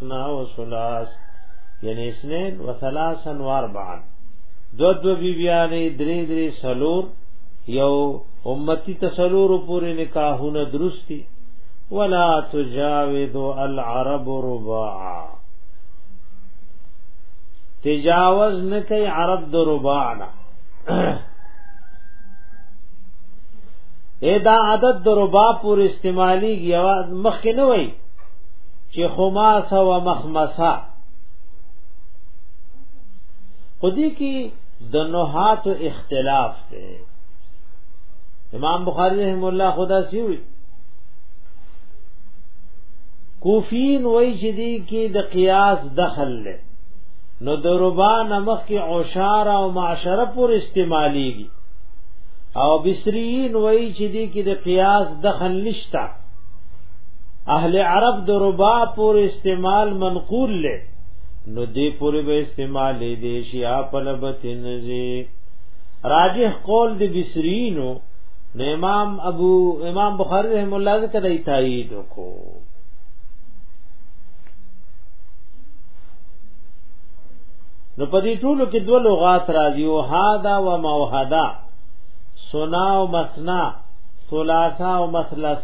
اسنا و سلاس یعنی اسنین و ثلاسا و اربعا دو دو بی بیانی دری دری سلور یو امتی تسلور پوری نکاحون درستی ولا تجاوز العرب رباعا تجاوز نکی عرب دو رباعنا ادا عدد د ربا پور استعمالي یو مخکې نه وای چې خماسه و مخمسه خودی کی د نوحات اختلاف ته امام بخاری رحم الله خدا سی وی کوفین وای چې دی کې د قیاس دخل له نو د ربان مخ کې عشار او معاشره پور استعماليږي او بصریین وای چې دی کې د قیاس دخل نشتا اهل عرب د ربا پور استعمال منقول لې نو دې پور به استعمال لې دې شي خپل بتن زی راجح قول د بصرینو نو امام ابو امام بخاری رحم الله ذکر ای تایید کو نو په دې ټولو کې دوه لغات راځي او هادا و موحدا سنا او مسنا ثلاثه او مثلث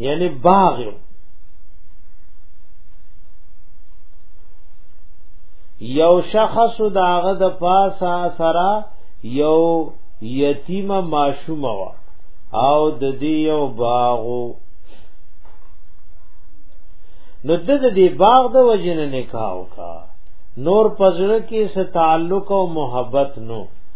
یعنی باغ یو شخص داغه د پاسا سرا یو یتیم ماشوم وا او د دې یو باغو نو د دې باغ د وجنه نکاح وکا نور پزړه کې ست تعلق او محبت نو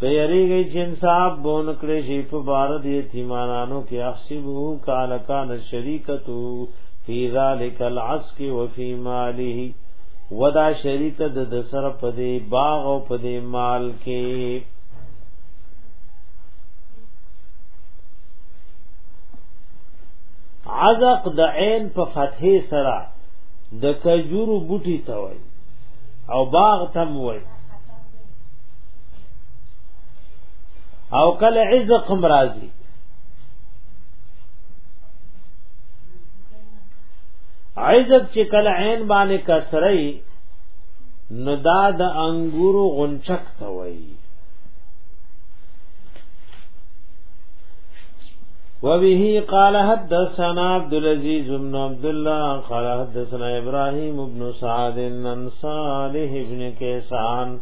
کيري گئی چې انصاف بون کړې شي په بار دي یتیمانو کې احسبو کال کان شریکتو فی ذلک العسک وفي ماله ودا شریک د د سر په دې باغ او په دې مال کې عزق د عین په فتحې سره د کجورو بوټي ته وای او باغ تم وای او کله عزق هم راځي عزق چې کله عین باندې کسرې نو دا د انګورو غنچک ته وایي وبه قال حدثنا عبد العزيز بن عبد الله قال حدثنا ابراهيم بن سعد عن صالح بن كيسان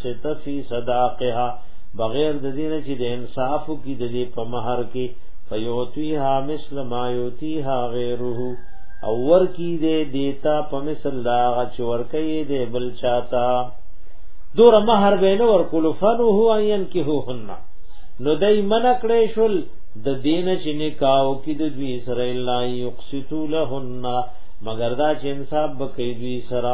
المقسط فی صداقها بغیر د دینه چې د انصاف کی د دې په مہر کې فیوتیها مثل ما یوتیها غیره او ور کی دې دیتا په مثل لا غچ ور کوي دې بل چاته دور مہر بینه ور کول فنو هو ان کی هو هن نو دای من کړې شول د دین چې نکاو کې د دوی سره الا یقسطو لهن مگر دا چې انصاف بکې دوی سره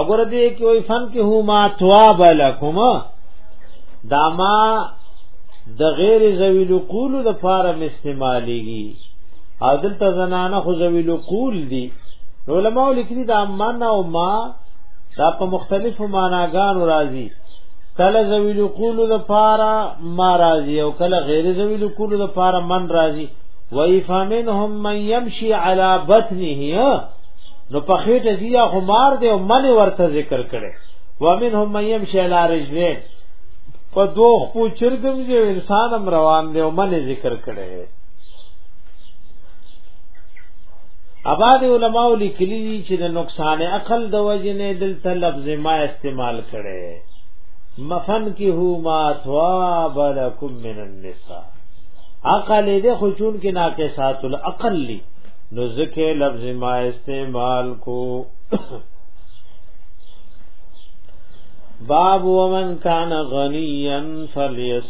اگر دې کې وي فن کې هو ما تواب لكم دا ما د غیر ذویل قول د فارم استعمالېږي عادل ته زنانه خو زویل قول دي علماء لیکلي دا من او ما دا په مختلفو معناګانو راځي کله زویل قول لپاره ما راځي او کله غیر زویل قول لپاره من راځي وای فمنهم من يمشي على بطنه نو په خېټه زیه خمار دی او من ورته ذکر کړي ومنهم من يمشي على رجلين په دوه خو چرګم دی انسان هم روان دی او من ذکر کړي اباد علماء لیکلی دي چې د نقصان عقل د وجې نه دلته لفظ ما استعمال کړي مفن کی هو ما ثواب لكم من النساء عقل دې خو چون کې ناقصات العقل لی نو ذکر لفظ ما استعمال کو باب ومن کان غنیا فلیس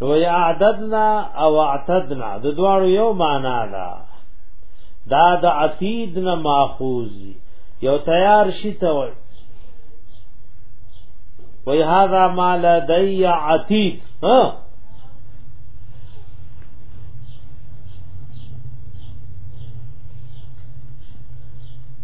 نو یا عددنا او اعتدنا د دوارو یو معنا دا دا د عتید نه ماخوذ یو تیار شي ته وای وای هاذا ما لدی عتید ها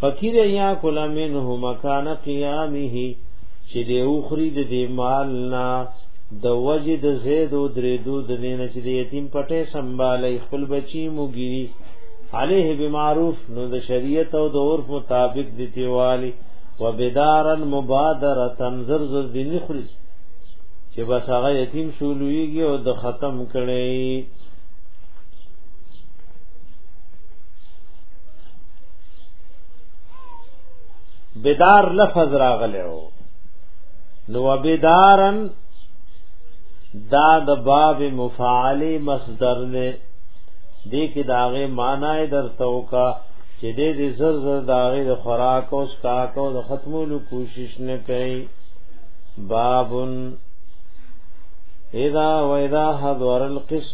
فقیر یا کلا منه مکان قیامه چې دی اوخری د دې مال نه د وجه د زید او درې دو د دینه چې د یتیم پټه سنبالې خپل بچی موګيري عليه بمعروف نو د شریعت او د عرف مطابق دي تیوالي وبدارن مبادرتن زر زر دي نخري چې بس هغه یتیم شولويږي او د ختم کړي بدار لفظ راغلی او نو بدارن دا د باب مفعل مصدر نه دې کې داغه معنی درته وکا چې دې دې زر زر داغه د خوراک او سکاک او د ختمولو کوشش نه کوي بابن اذا واذا حضر القسم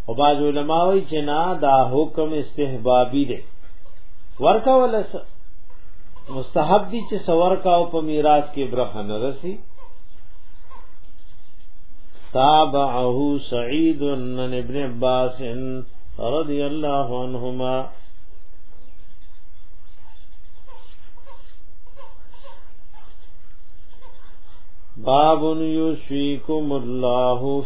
او باز علماء وی چې نه دا حکم استحبابي دی ورکا ولس مستحب دي چې سور کا او په میراث کې برخه نه رسی تابعه سعید بن ابن عباس رضی الله عنهما باب یوشیکم الله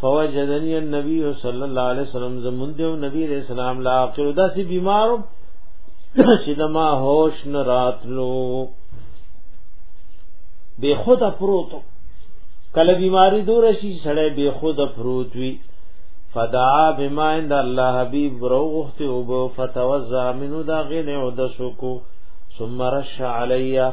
فوجدنی النبی صلی الله علیه وسلم زمون دی نبی رسول الله لا اخر داسې بیمارو چې دما هوش نه راتلو بے خود پروتو کله بیماری دور شي سړی بے خود پروت وي فدعا بما عند الله حبيب روغت وب فتوزع منه دا غنه او د شکو ثم رش عليّ